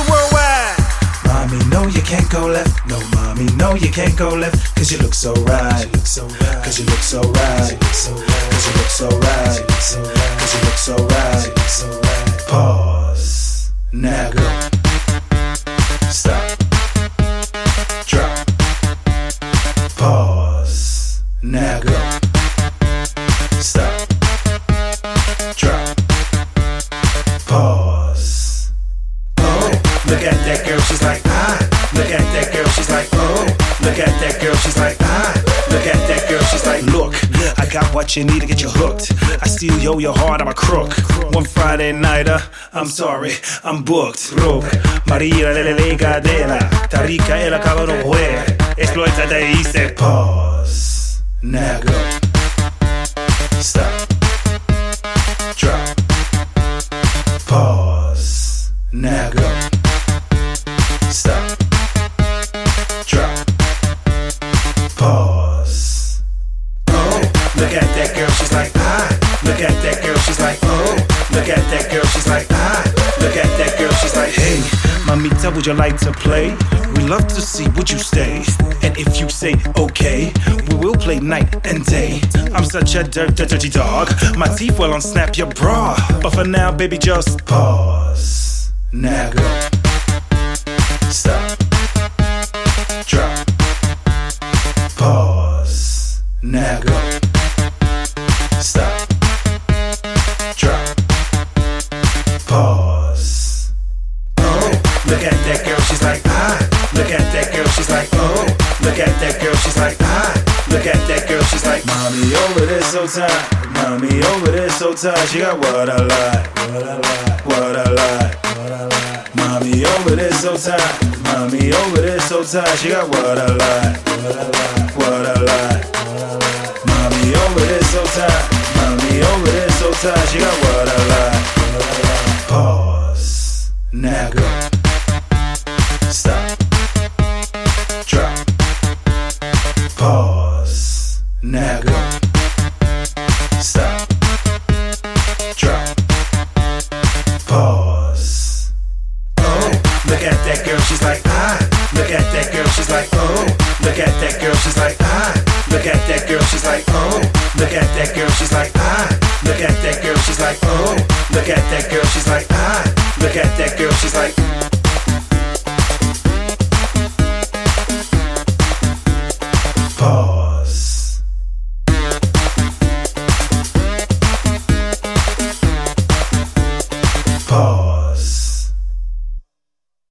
Mr. Worldwide. Mommy, no, you can't go left. No, mommy, no, you can't go left. Cause you look so right. Cause you look so right. Cause you look so right. Cause you look so right. Pause. Now go. Stop. Drop. Pause. Now go. Stop. Look at that girl, she's like, ah. Look at that girl, she's like, oh. Look at that girl, she's like, ah. Look at that girl, she's like, look. I got what you need to get you hooked. I steal yo your heart, I'm a crook. One Friday nighter, I'm sorry, I'm booked. Broke. Maria de la cadena. Tarika e la cabrón hue. Exploita de hice pause. Now go. Stop. Drop. Pause. Now go. Look at that girl, she's like, ah. Look at that girl, she's like, oh. Look at that girl, she's like, ah. Look at that girl, she's like, hey, mamita, would you like to play? We love to see would you stay. And if you say okay, we will play night and day. I'm such a dirt, dirt, dirty dog. My teeth will unsnap your bra. But for now, baby, just pause. Now go. Stop. Drop. Pause. Now go. Mommy over there so tired. Mommy over there so tired. She got what I like. What I like. What I like. What I like. Mommy over there so tired. Mommy over there so tired. She got what I like. What I like. What I like. Mommy over there so tired. Mommy over there so tired. She got what I like. Pause. Now go. Go. Stop. Drop. Pause. Oh, look at that girl, she's like, ah. Look at that girl, she's like, oh. Look at that girl, she's like, ah. Look at that girl, she's like, oh. Look at that girl, she's like, ah. Look at that girl, she's like, oh. Look at that girl, she's like, ah. Look at that girl, she's like.